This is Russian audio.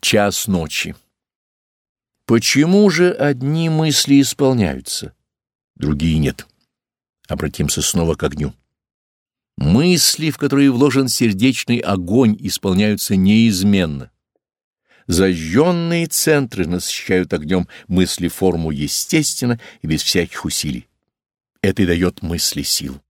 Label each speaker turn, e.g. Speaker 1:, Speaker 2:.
Speaker 1: Час ночи. Почему же одни мысли исполняются, другие нет? Обратимся снова к огню. Мысли, в которые вложен сердечный огонь, исполняются неизменно. Зажженные центры насыщают огнем мысли форму естественно и без всяких усилий. Это и дает мысли силу.